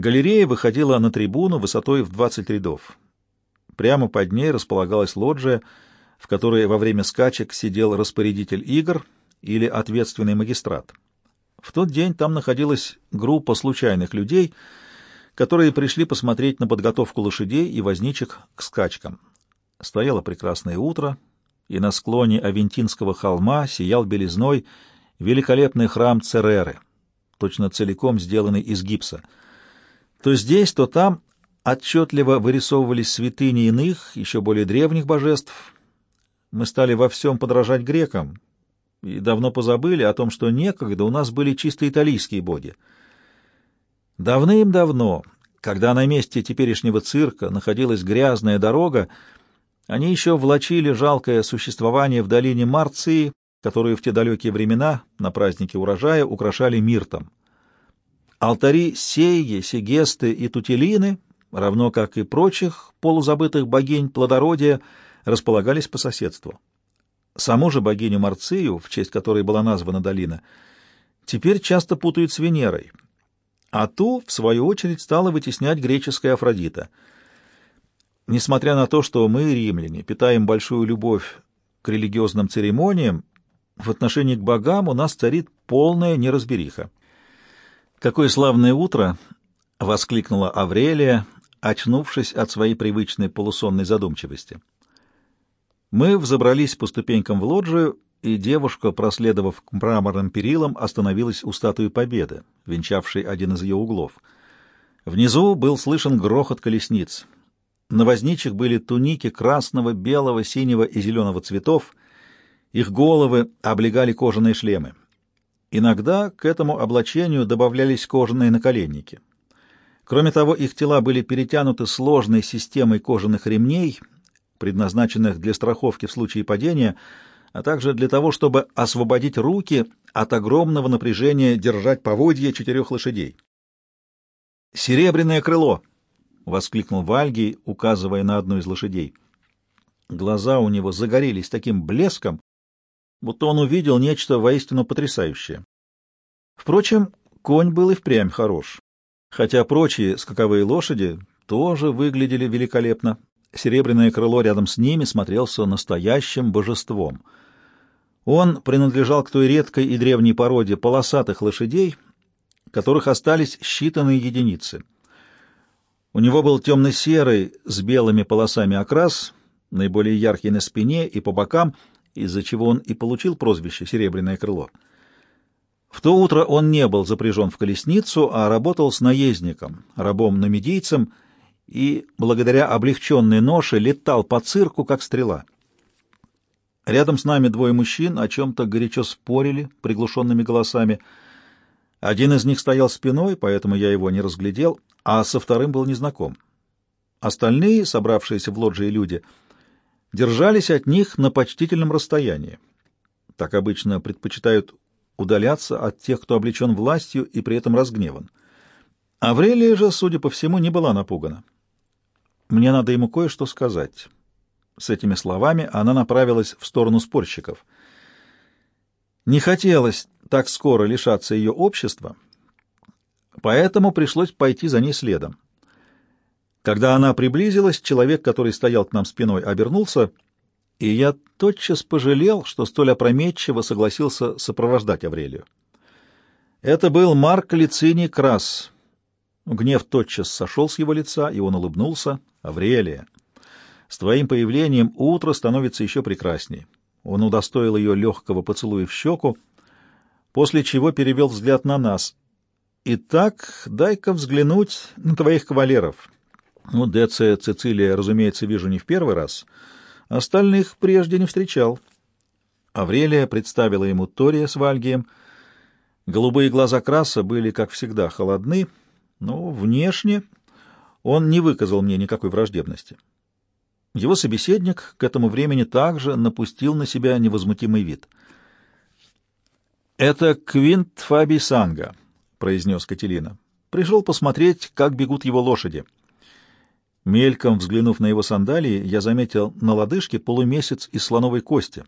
Галерея выходила на трибуну высотой в 20 рядов. Прямо под ней располагалась лоджия, в которой во время скачек сидел распорядитель игр или ответственный магистрат. В тот день там находилась группа случайных людей, которые пришли посмотреть на подготовку лошадей и возничек к скачкам. Стояло прекрасное утро, и на склоне Авентинского холма сиял белизной великолепный храм Цереры, точно целиком сделанный из гипса — то здесь, то там отчетливо вырисовывались святыни иных, еще более древних божеств. Мы стали во всем подражать грекам и давно позабыли о том, что некогда у нас были чисто итальянские боги. Давным-давно, когда на месте теперешнего цирка находилась грязная дорога, они еще влачили жалкое существование в долине Марции, которую в те далекие времена на празднике урожая украшали миртом. Алтари Сейги, Сегесты и Тутелины, равно как и прочих полузабытых богинь плодородия, располагались по соседству. Саму же богиню Марцию, в честь которой была названа долина, теперь часто путают с Венерой, а ту, в свою очередь, стала вытеснять греческая Афродита. Несмотря на то, что мы, римляне, питаем большую любовь к религиозным церемониям, в отношении к богам у нас царит полная неразбериха. «Какое славное утро!» — воскликнула Аврелия, очнувшись от своей привычной полусонной задумчивости. Мы взобрались по ступенькам в лоджию, и девушка, проследовав к мраморным перилам, остановилась у статуи Победы, венчавшей один из ее углов. Внизу был слышен грохот колесниц. На возничих были туники красного, белого, синего и зеленого цветов. Их головы облегали кожаные шлемы. Иногда к этому облачению добавлялись кожаные наколенники. Кроме того, их тела были перетянуты сложной системой кожаных ремней, предназначенных для страховки в случае падения, а также для того, чтобы освободить руки от огромного напряжения держать поводья четырех лошадей. «Серебряное крыло!» — воскликнул Вальгий, указывая на одну из лошадей. Глаза у него загорелись таким блеском, будто он увидел нечто воистину потрясающее. Впрочем, конь был и впрямь хорош, хотя прочие скаковые лошади тоже выглядели великолепно. Серебряное крыло рядом с ними смотрелся настоящим божеством. Он принадлежал к той редкой и древней породе полосатых лошадей, которых остались считанные единицы. У него был темно-серый с белыми полосами окрас, наиболее яркий на спине и по бокам — из-за чего он и получил прозвище «Серебряное крыло». В то утро он не был запряжен в колесницу, а работал с наездником, рабом-намедийцем, и, благодаря облегченной ноше, летал по цирку, как стрела. Рядом с нами двое мужчин о чем-то горячо спорили приглушенными голосами. Один из них стоял спиной, поэтому я его не разглядел, а со вторым был незнаком. Остальные, собравшиеся в лоджии люди — держались от них на почтительном расстоянии. Так обычно предпочитают удаляться от тех, кто облечен властью и при этом разгневан. Аврелия же, судя по всему, не была напугана. «Мне надо ему кое-что сказать». С этими словами она направилась в сторону спорщиков. Не хотелось так скоро лишаться ее общества, поэтому пришлось пойти за ней следом. Когда она приблизилась, человек, который стоял к нам спиной, обернулся, и я тотчас пожалел, что столь опрометчиво согласился сопровождать Аврелию. Это был Марк Лициний Крас. Гнев тотчас сошел с его лица, и он улыбнулся. «Аврелия, с твоим появлением утро становится еще прекрасней». Он удостоил ее легкого поцелуя в щеку, после чего перевел взгляд на нас. «Итак, дай-ка взглянуть на твоих кавалеров». Ну, Деция Цицилия, разумеется, вижу не в первый раз. Остальных прежде не встречал. Аврелия представила ему Тория с Вальгием. Голубые глаза Краса были, как всегда, холодны, но внешне он не выказал мне никакой враждебности. Его собеседник к этому времени также напустил на себя невозмутимый вид. «Это Квинт Фабий Санга», — произнес Кателина. «Пришел посмотреть, как бегут его лошади». Мельком взглянув на его сандалии, я заметил на лодыжке полумесяц из слоновой кости,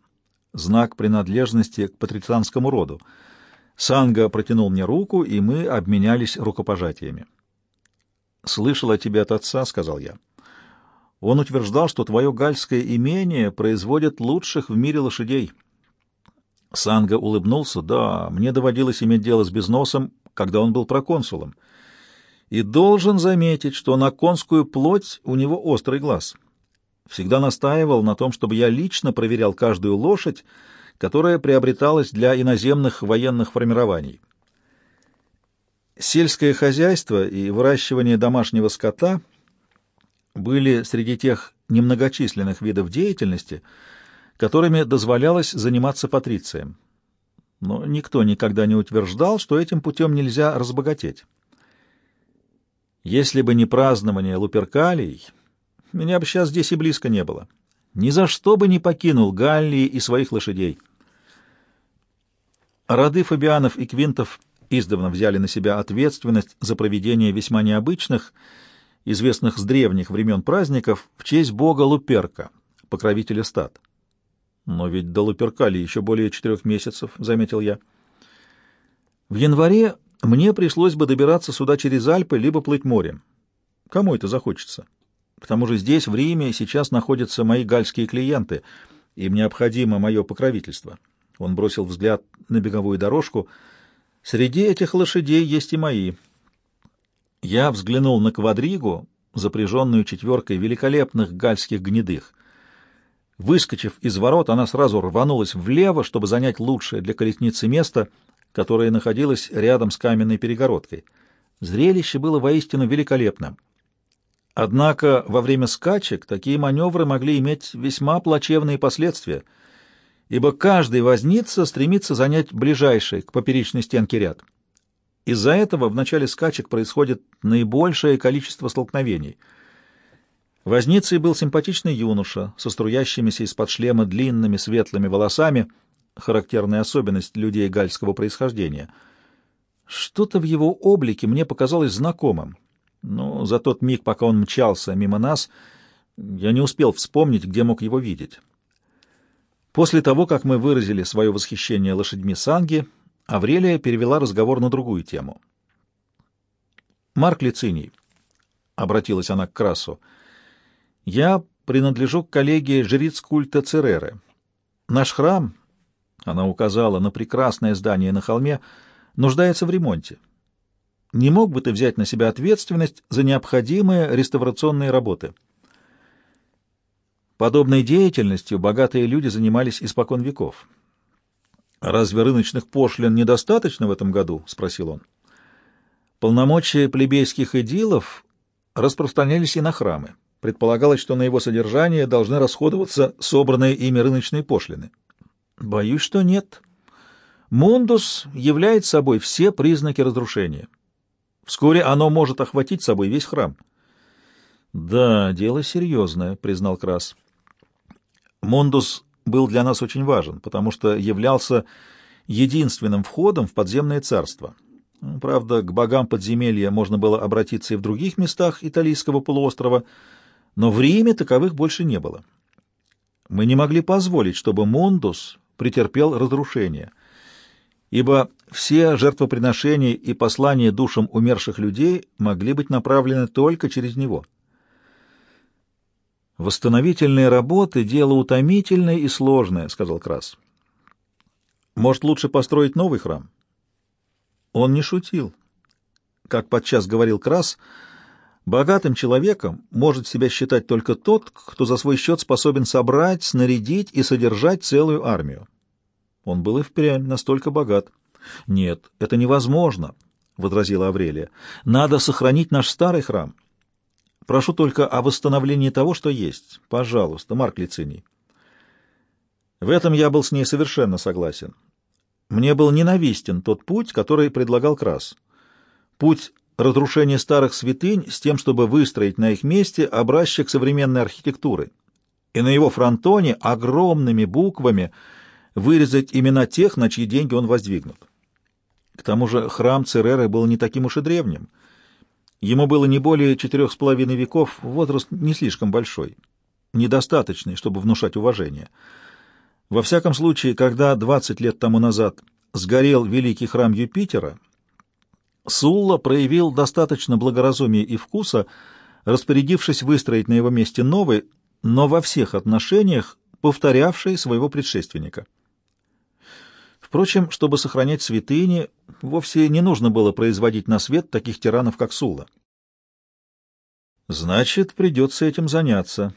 знак принадлежности к патрицианскому роду. Санга протянул мне руку, и мы обменялись рукопожатиями. «Слышал о тебе от отца», — сказал я. «Он утверждал, что твое гальское имение производит лучших в мире лошадей». Санга улыбнулся. «Да, мне доводилось иметь дело с Безносом, когда он был проконсулом. И должен заметить, что на конскую плоть у него острый глаз. Всегда настаивал на том, чтобы я лично проверял каждую лошадь, которая приобреталась для иноземных военных формирований. Сельское хозяйство и выращивание домашнего скота были среди тех немногочисленных видов деятельности, которыми дозволялось заниматься патрициям. Но никто никогда не утверждал, что этим путем нельзя разбогатеть. Если бы не празднование Луперкалий, меня бы сейчас здесь и близко не было. Ни за что бы не покинул Галлии и своих лошадей. Роды Фабианов и Квинтов — издавна взяли на себя ответственность за проведение весьма необычных, известных с древних времен праздников в честь бога Луперка, покровителя стад. Но ведь до Луперкали еще более четырех месяцев, — заметил я. В январе мне пришлось бы добираться сюда через Альпы, либо плыть морем. Кому это захочется? К тому же здесь, в Риме, сейчас находятся мои гальские клиенты, им необходимо мое покровительство. Он бросил взгляд на беговую дорожку — Среди этих лошадей есть и мои. Я взглянул на квадригу, запряженную четверкой великолепных гальских гнедых. Выскочив из ворот, она сразу рванулась влево, чтобы занять лучшее для колесницы место, которое находилось рядом с каменной перегородкой. Зрелище было воистину великолепным. Однако во время скачек такие маневры могли иметь весьма плачевные последствия — ибо каждый возница стремится занять ближайший к поперечной стенке ряд. Из-за этого в начале скачек происходит наибольшее количество столкновений. Возницей был симпатичный юноша со струящимися из-под шлема длинными светлыми волосами, характерная особенность людей гальского происхождения. Что-то в его облике мне показалось знакомым, но за тот миг, пока он мчался мимо нас, я не успел вспомнить, где мог его видеть. После того, как мы выразили свое восхищение лошадьми Санги, Аврелия перевела разговор на другую тему. «Марк Лициний», — обратилась она к Красу, — «я принадлежу к коллегии жриц культа Цереры. Наш храм, — она указала на прекрасное здание на холме, — нуждается в ремонте. Не мог бы ты взять на себя ответственность за необходимые реставрационные работы?» Подобной деятельностью богатые люди занимались испокон веков. «Разве рыночных пошлин недостаточно в этом году?» — спросил он. Полномочия плебейских эдилов распространялись и на храмы. Предполагалось, что на его содержание должны расходоваться собранные ими рыночные пошлины. Боюсь, что нет. Мундус является собой все признаки разрушения. Вскоре оно может охватить собой весь храм. — Да, дело серьезное, — признал Крас. Мондус был для нас очень важен, потому что являлся единственным входом в подземное царство. Правда, к богам подземелья можно было обратиться и в других местах Италийского полуострова, но в Риме таковых больше не было. Мы не могли позволить, чтобы Мондус претерпел разрушение, ибо все жертвоприношения и послания душам умерших людей могли быть направлены только через него. «Восстановительные работы — дело утомительное и сложное», — сказал Крас. «Может, лучше построить новый храм?» Он не шутил. Как подчас говорил Крас, богатым человеком может себя считать только тот, кто за свой счет способен собрать, снарядить и содержать целую армию. Он был и впрямь настолько богат. «Нет, это невозможно», — возразила Аврелия. «Надо сохранить наш старый храм». Прошу только о восстановлении того, что есть. Пожалуйста, Марк Лициний. В этом я был с ней совершенно согласен. Мне был ненавистен тот путь, который предлагал Крас. Путь разрушения старых святынь с тем, чтобы выстроить на их месте образчик современной архитектуры. И на его фронтоне огромными буквами вырезать имена тех, на чьи деньги он воздвигнут. К тому же храм Цереры был не таким уж и древним — Ему было не более четырех с половиной веков, возраст не слишком большой, недостаточный, чтобы внушать уважение. Во всяком случае, когда двадцать лет тому назад сгорел великий храм Юпитера, Сулла проявил достаточно благоразумия и вкуса, распорядившись выстроить на его месте новый, но во всех отношениях повторявший своего предшественника. Впрочем, чтобы сохранять святыни, вовсе не нужно было производить на свет таких тиранов, как Сулла. Значит, придется этим заняться.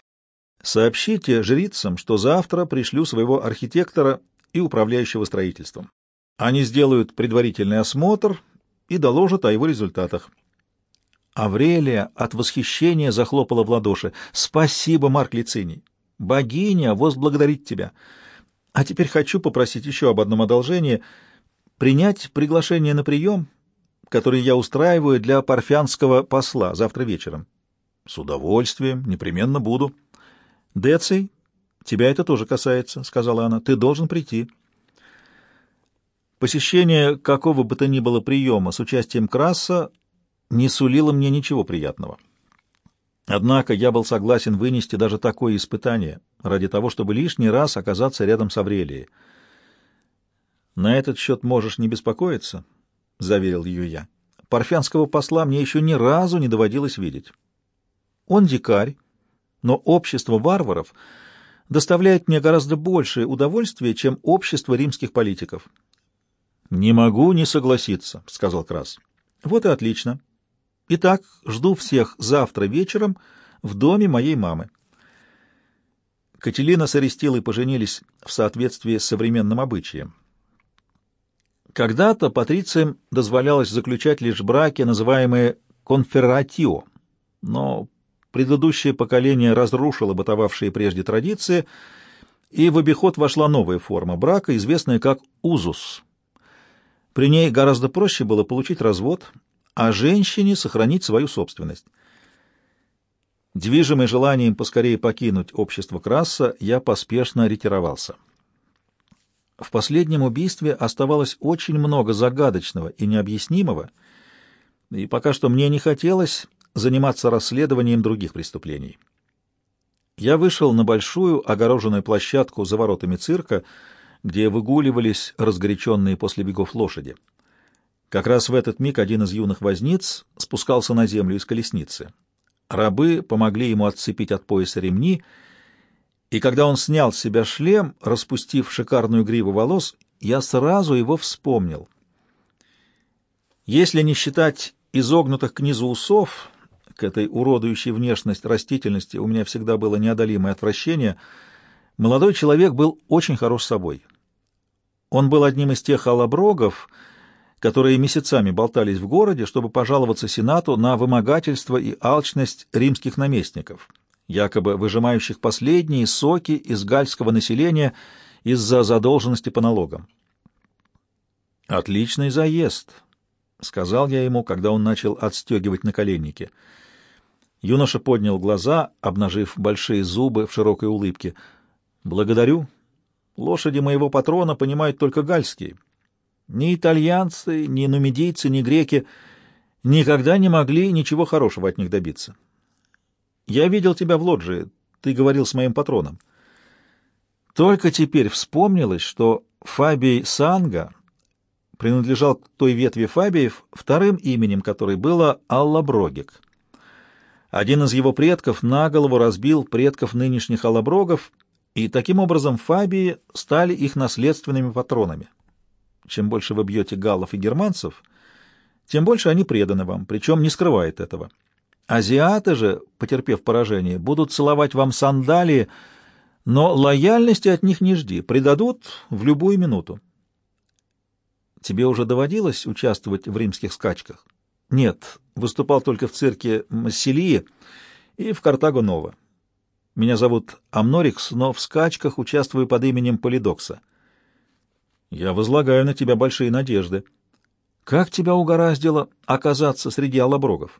Сообщите жрицам, что завтра пришлю своего архитектора и управляющего строительством. Они сделают предварительный осмотр и доложат о его результатах. Аврелия от восхищения захлопала в ладоши. «Спасибо, Марк Лициний! Богиня возблагодарит тебя! А теперь хочу попросить еще об одном одолжении — принять приглашение на прием, который я устраиваю для парфянского посла завтра вечером». «С удовольствием, непременно буду». «Деций, тебя это тоже касается», — сказала она. «Ты должен прийти». Посещение какого бы то ни было приема с участием Краса не сулило мне ничего приятного. Однако я был согласен вынести даже такое испытание ради того, чтобы лишний раз оказаться рядом с Аврелией. «На этот счет можешь не беспокоиться», — заверил ее я. «Парфянского посла мне еще ни разу не доводилось видеть. Он дикарь, но общество варваров доставляет мне гораздо большее удовольствие, чем общество римских политиков». «Не могу не согласиться», — сказал Крас. «Вот и отлично. Итак, жду всех завтра вечером в доме моей мамы. Кателина с Арестилой поженились в соответствии с современным обычаем. Когда-то патрициям дозволялось заключать лишь браки, называемые конферратио, но предыдущее поколение разрушило бытовавшие прежде традиции, и в обиход вошла новая форма брака, известная как узус. При ней гораздо проще было получить развод — а женщине сохранить свою собственность. Движимый желанием поскорее покинуть общество Краса, я поспешно ретировался. В последнем убийстве оставалось очень много загадочного и необъяснимого, и пока что мне не хотелось заниматься расследованием других преступлений. Я вышел на большую огороженную площадку за воротами цирка, где выгуливались разгоряченные после бегов лошади. Как раз в этот миг один из юных возниц спускался на землю из колесницы. Рабы помогли ему отцепить от пояса ремни, и когда он снял с себя шлем, распустив шикарную гриву волос, я сразу его вспомнил. Если не считать изогнутых к низу усов, к этой уродующей внешность растительности у меня всегда было неодолимое отвращение, молодой человек был очень хорош собой. Он был одним из тех алаброгов, которые месяцами болтались в городе, чтобы пожаловаться Сенату на вымогательство и алчность римских наместников, якобы выжимающих последние соки из гальского населения из-за задолженности по налогам. «Отличный заезд», — сказал я ему, когда он начал отстегивать наколенники. Юноша поднял глаза, обнажив большие зубы в широкой улыбке. «Благодарю. Лошади моего патрона понимают только гальские». Ни итальянцы, ни нумидийцы, ни греки никогда не могли ничего хорошего от них добиться. Я видел тебя в лоджии, ты говорил с моим патроном. Только теперь вспомнилось, что Фабий Санга принадлежал к той ветви Фабиев, вторым именем которой было Аллаброгик. Один из его предков на голову разбил предков нынешних Аллаброгов, и таким образом Фабии стали их наследственными патронами. Чем больше вы бьете галлов и германцев, тем больше они преданы вам, причем не скрывают этого. Азиаты же, потерпев поражение, будут целовать вам сандалии, но лояльности от них не жди, предадут в любую минуту. Тебе уже доводилось участвовать в римских скачках? Нет, выступал только в цирке Масселии и в Картаго-Нова. Меня зовут Амнорикс, но в скачках участвую под именем Полидокса. Я возлагаю на тебя большие надежды. Как тебя угораздило оказаться среди алаброгов?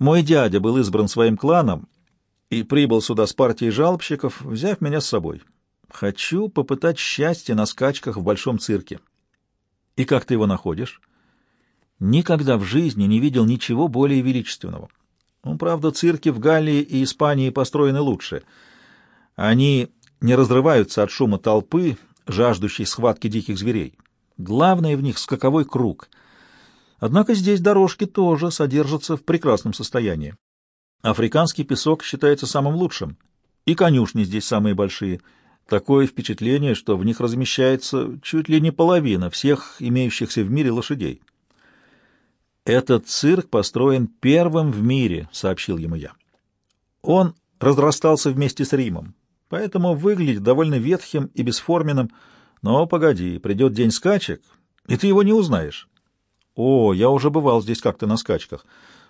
Мой дядя был избран своим кланом и прибыл сюда с партией жалобщиков, взяв меня с собой. Хочу попытать счастье на скачках в большом цирке. И как ты его находишь? Никогда в жизни не видел ничего более величественного. Ну, правда, цирки в Галлии и Испании построены лучше. Они не разрываются от шума толпы, жаждущей схватки диких зверей. Главное в них — скаковой круг. Однако здесь дорожки тоже содержатся в прекрасном состоянии. Африканский песок считается самым лучшим, и конюшни здесь самые большие. Такое впечатление, что в них размещается чуть ли не половина всех имеющихся в мире лошадей. «Этот цирк построен первым в мире», — сообщил ему я. «Он разрастался вместе с Римом, поэтому выглядит довольно ветхим и бесформенным. Но погоди, придет день скачек, и ты его не узнаешь». «О, я уже бывал здесь как-то на скачках,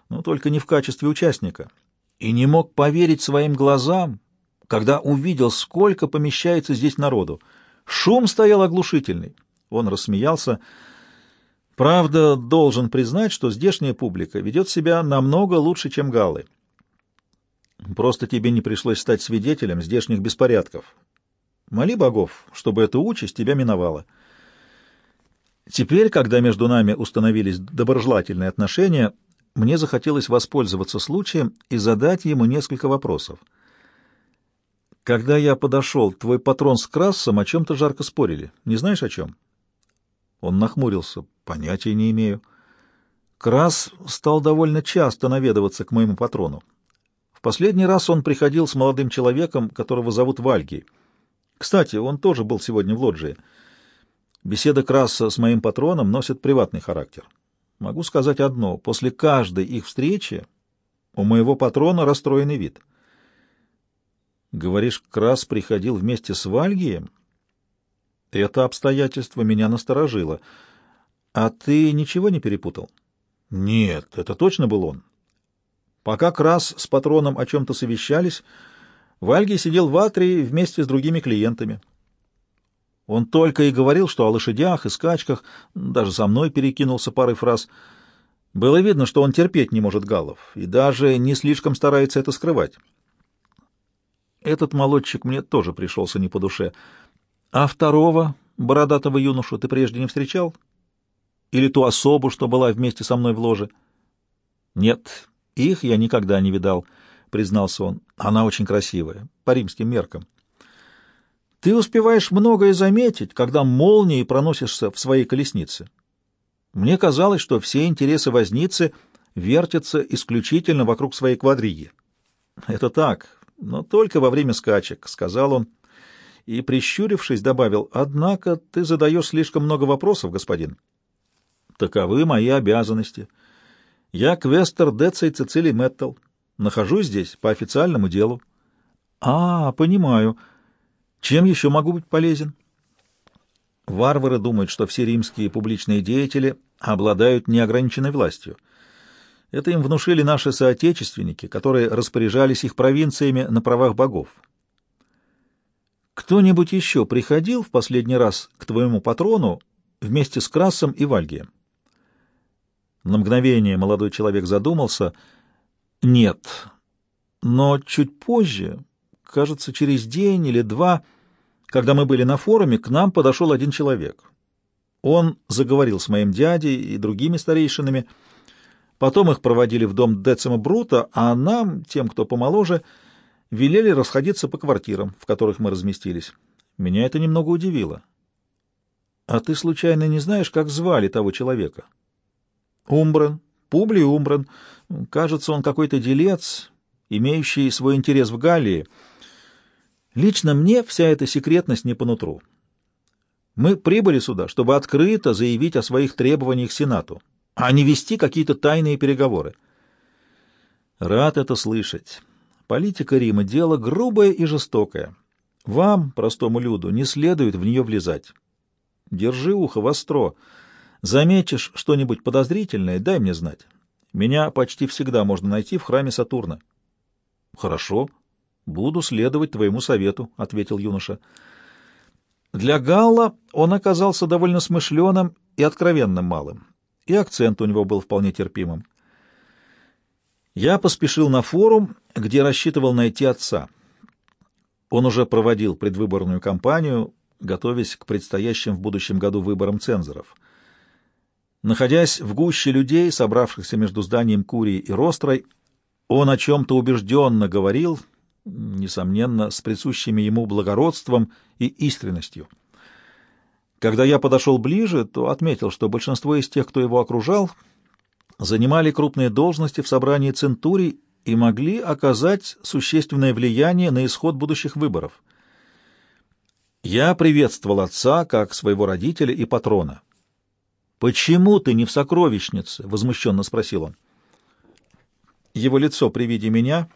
но только не в качестве участника, и не мог поверить своим глазам, когда увидел, сколько помещается здесь народу. Шум стоял оглушительный». Он рассмеялся, — Правда, должен признать, что здешняя публика ведет себя намного лучше, чем галлы. Просто тебе не пришлось стать свидетелем здешних беспорядков. Моли богов, чтобы эта участь тебя миновала. Теперь, когда между нами установились доброжелательные отношения, мне захотелось воспользоваться случаем и задать ему несколько вопросов. Когда я подошел, твой патрон с Красом о чем-то жарко спорили. Не знаешь, о чем? Он нахмурился. Понятия не имею. Крас стал довольно часто наведываться к моему патрону. Последний раз он приходил с молодым человеком, которого зовут Вальги. Кстати, он тоже был сегодня в лоджии. Беседа Краса с моим патроном носит приватный характер. Могу сказать одно. После каждой их встречи у моего патрона расстроенный вид. Говоришь, Крас приходил вместе с Вальгием? Это обстоятельство меня насторожило — а ты ничего не перепутал? Нет, это точно был он. Пока Крас с патроном о чем-то совещались, Вальги сидел в Атрии вместе с другими клиентами. Он только и говорил, что о лошадях и скачках, даже со мной перекинулся парой фраз. Было видно, что он терпеть не может галлов и даже не слишком старается это скрывать. Этот молодчик мне тоже пришелся не по душе. А второго, бородатого юношу, ты прежде не встречал? — или ту особу, что была вместе со мной в ложе? Нет, их я никогда не видал, признался он. Она очень красивая, по римским меркам. Ты успеваешь многое заметить, когда молнией проносишься в своей колеснице. Мне казалось, что все интересы возницы вертятся исключительно вокруг своей квадриги. Это так, но только во время скачек, сказал он и, прищурившись, добавил, «Однако ты задаешь слишком много вопросов, господин». Таковы мои обязанности. Я квестер Деций Цицилий Мэттл. Нахожусь здесь по официальному делу. А, понимаю. Чем еще могу быть полезен? Варвары думают, что все римские публичные деятели обладают неограниченной властью. Это им внушили наши соотечественники, которые распоряжались их провинциями на правах богов. Кто-нибудь еще приходил в последний раз к твоему патрону вместе с Красом и Вальгием? На мгновение молодой человек задумался. Нет. Но чуть позже, кажется, через день или два, когда мы были на форуме, к нам подошел один человек. Он заговорил с моим дядей и другими старейшинами. Потом их проводили в дом Децима Брута, а нам, тем, кто помоложе, велели расходиться по квартирам, в которых мы разместились. Меня это немного удивило. — А ты случайно не знаешь, как звали того человека? — Умбран, Публий Умбран. Кажется, он какой-то делец, имеющий свой интерес в Галлии. Лично мне вся эта секретность не по нутру. Мы прибыли сюда, чтобы открыто заявить о своих требованиях Сенату, а не вести какие-то тайные переговоры. Рад это слышать. Политика Рима — дело грубое и жестокое. Вам, простому люду, не следует в нее влезать. Держи ухо востро — Заметишь что-нибудь подозрительное, дай мне знать. Меня почти всегда можно найти в храме Сатурна. — Хорошо, буду следовать твоему совету, — ответил юноша. Для Галла он оказался довольно смышленым и откровенным малым, и акцент у него был вполне терпимым. Я поспешил на форум, где рассчитывал найти отца. Он уже проводил предвыборную кампанию, готовясь к предстоящим в будущем году выборам цензоров. Находясь в гуще людей, собравшихся между зданием Курии и Рострой, он о чем-то убежденно говорил, несомненно, с присущими ему благородством и искренностью. Когда я подошел ближе, то отметил, что большинство из тех, кто его окружал, занимали крупные должности в собрании Центурий и могли оказать существенное влияние на исход будущих выборов. Я приветствовал отца как своего родителя и патрона. «Почему ты не в сокровищнице?» — возмущенно спросил он. Его лицо при виде меня,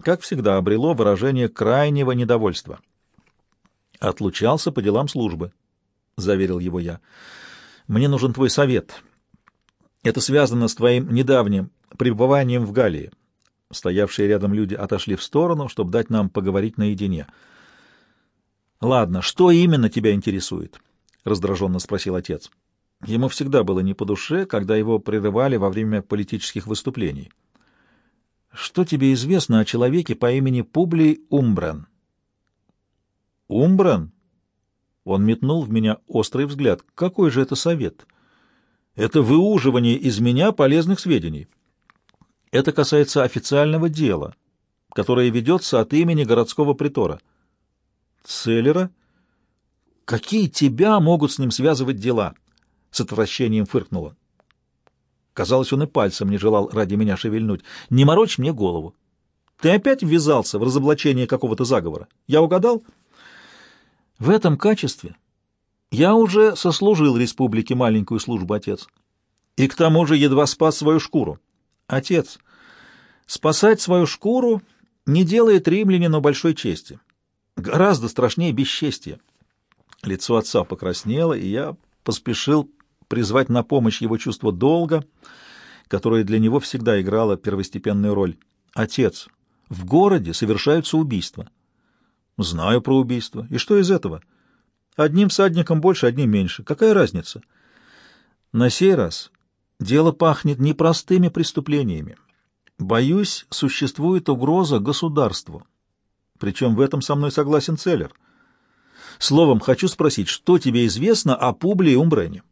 как всегда, обрело выражение крайнего недовольства. «Отлучался по делам службы», — заверил его я. «Мне нужен твой совет. Это связано с твоим недавним пребыванием в Галлии. Стоявшие рядом люди отошли в сторону, чтобы дать нам поговорить наедине. «Ладно, что именно тебя интересует?» — раздраженно спросил отец. Ему всегда было не по душе, когда его прерывали во время политических выступлений. «Что тебе известно о человеке по имени Публий Умбрен?» «Умбрен?» Он метнул в меня острый взгляд. «Какой же это совет?» «Это выуживание из меня полезных сведений». Это касается официального дела, которое ведется от имени городского притора. Целлера? Какие тебя могут с ним связывать дела? С отвращением фыркнула. Казалось, он и пальцем не желал ради меня шевельнуть. Не морочь мне голову. Ты опять ввязался в разоблачение какого-то заговора. Я угадал? В этом качестве я уже сослужил республике маленькую службу, отец. И к тому же едва спас свою шкуру. Отец, спасать свою шкуру не делает римлянину большой чести. Гораздо страшнее бесчестие. Лицо отца покраснело, и я поспешил призвать на помощь его чувство долга, которое для него всегда играло первостепенную роль. Отец, в городе совершаются убийства. Знаю про убийства. И что из этого? Одним всадником больше, одним меньше. Какая разница? На сей раз Дело пахнет непростыми преступлениями. Боюсь, существует угроза государству. Причем в этом со мной согласен Целлер. Словом, хочу спросить, что тебе известно о Публии Умбрене?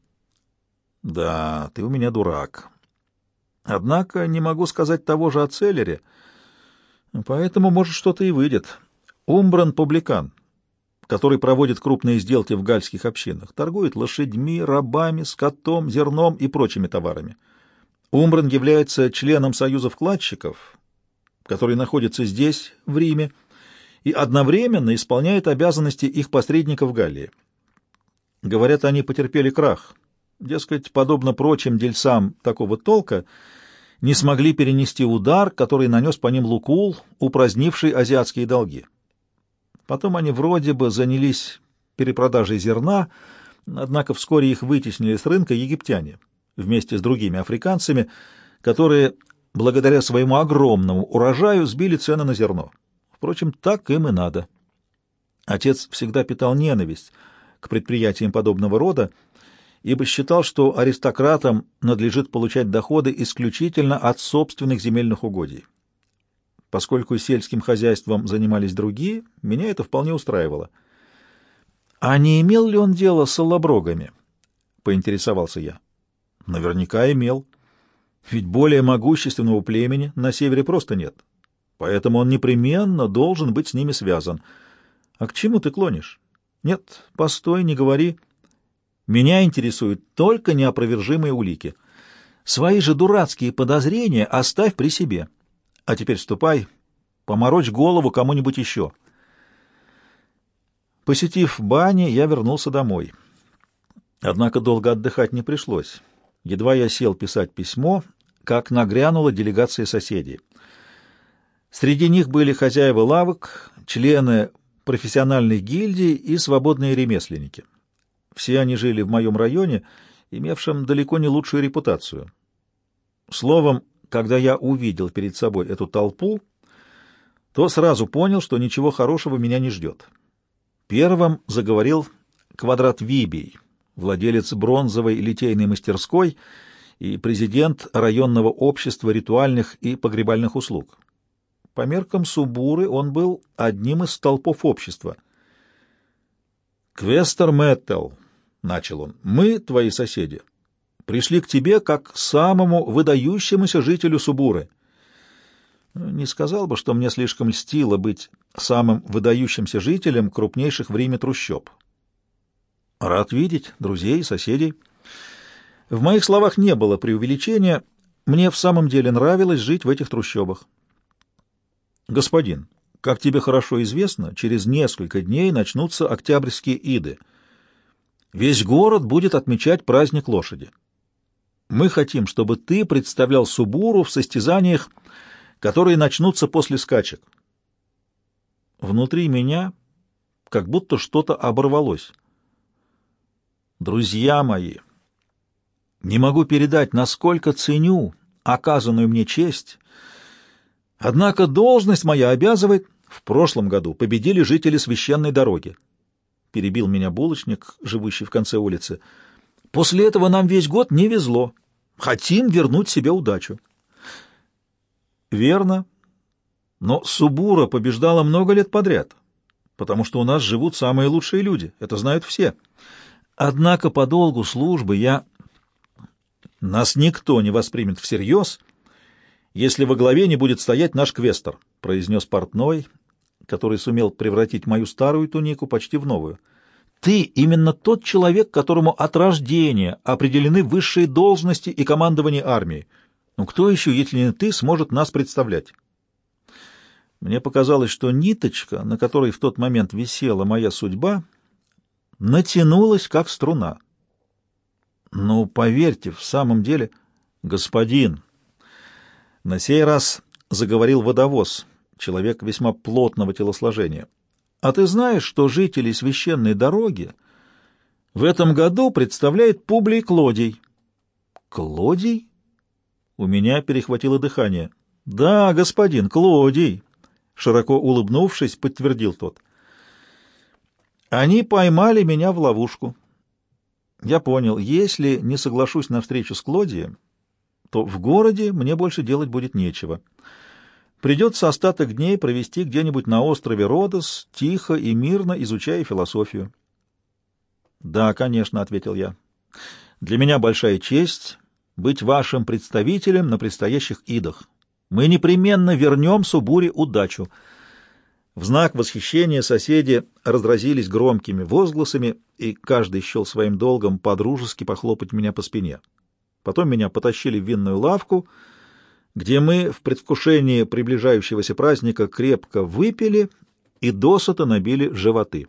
Да, ты у меня дурак. Однако не могу сказать того же о Целлере, поэтому, может, что-то и выйдет. Умбран — публикан который проводит крупные сделки в гальских общинах, торгует лошадьми, рабами, скотом, зерном и прочими товарами. Умбран является членом Союза вкладчиков, который находится здесь, в Риме, и одновременно исполняет обязанности их посредника в Галлии. Говорят, они потерпели крах. Дескать, подобно прочим дельцам такого толка, не смогли перенести удар, который нанес по ним Лукул, упразднивший азиатские долги. Потом они вроде бы занялись перепродажей зерна, однако вскоре их вытеснили с рынка египтяне вместе с другими африканцами, которые, благодаря своему огромному урожаю, сбили цены на зерно. Впрочем, так им и надо. Отец всегда питал ненависть к предприятиям подобного рода, ибо считал, что аристократам надлежит получать доходы исключительно от собственных земельных угодий. Поскольку сельским хозяйством занимались другие, меня это вполне устраивало. «А не имел ли он дело с аллаброгами?» — поинтересовался я. «Наверняка имел. Ведь более могущественного племени на севере просто нет. Поэтому он непременно должен быть с ними связан. А к чему ты клонишь? Нет, постой, не говори. Меня интересуют только неопровержимые улики. Свои же дурацкие подозрения оставь при себе». А теперь ступай, поморочь голову кому-нибудь еще. Посетив бани, я вернулся домой. Однако долго отдыхать не пришлось. Едва я сел писать письмо, как нагрянула делегация соседей. Среди них были хозяева лавок, члены профессиональных гильдий и свободные ремесленники. Все они жили в моем районе, имевшем далеко не лучшую репутацию. Словом, когда я увидел перед собой эту толпу, то сразу понял, что ничего хорошего меня не ждет. Первым заговорил Квадрат Вибий, владелец бронзовой литейной мастерской и президент районного общества ритуальных и погребальных услуг. По меркам Субуры он был одним из столпов общества. «Квестер Мэттел», — начал он, — «мы, твои соседи, пришли к тебе как к самому выдающемуся жителю Субуры. Не сказал бы, что мне слишком льстило быть самым выдающимся жителем крупнейших в Риме трущоб. Рад видеть друзей и соседей. В моих словах не было преувеличения, мне в самом деле нравилось жить в этих трущобах. Господин, как тебе хорошо известно, через несколько дней начнутся октябрьские иды. Весь город будет отмечать праздник лошади. Мы хотим, чтобы ты представлял Субуру в состязаниях, которые начнутся после скачек. Внутри меня как будто что-то оборвалось. Друзья мои, не могу передать, насколько ценю оказанную мне честь, однако должность моя обязывает... В прошлом году победили жители священной дороги. Перебил меня булочник, живущий в конце улицы. После этого нам весь год не везло. Хотим вернуть себе удачу. Верно. Но Субура побеждала много лет подряд, потому что у нас живут самые лучшие люди. Это знают все. Однако по долгу службы я... Нас никто не воспримет всерьез, если во главе не будет стоять наш квестер, — произнес портной, который сумел превратить мою старую тунику почти в новую. Ты именно тот человек, которому от рождения определены высшие должности и командование армией. Ну кто еще, если не ты, сможет нас представлять? Мне показалось, что ниточка, на которой в тот момент висела моя судьба, натянулась, как струна. Ну, поверьте, в самом деле, господин, на сей раз заговорил водовоз, человек весьма плотного телосложения. А ты знаешь, что жители священной дороги в этом году представляет Публий Клодий? Клодий? У меня перехватило дыхание. Да, господин, Клодий, широко улыбнувшись, подтвердил тот. Они поймали меня в ловушку. Я понял, если не соглашусь на встречу с Клодием, то в городе мне больше делать будет нечего. Придется остаток дней провести где-нибудь на острове Родос, тихо и мирно изучая философию. — Да, конечно, — ответил я. — Для меня большая честь быть вашим представителем на предстоящих идах. Мы непременно вернем Субуре удачу. В знак восхищения соседи разразились громкими возгласами, и каждый счел своим долгом подружески похлопать меня по спине. Потом меня потащили в винную лавку — где мы в предвкушении приближающегося праздника крепко выпили и досыта набили животы.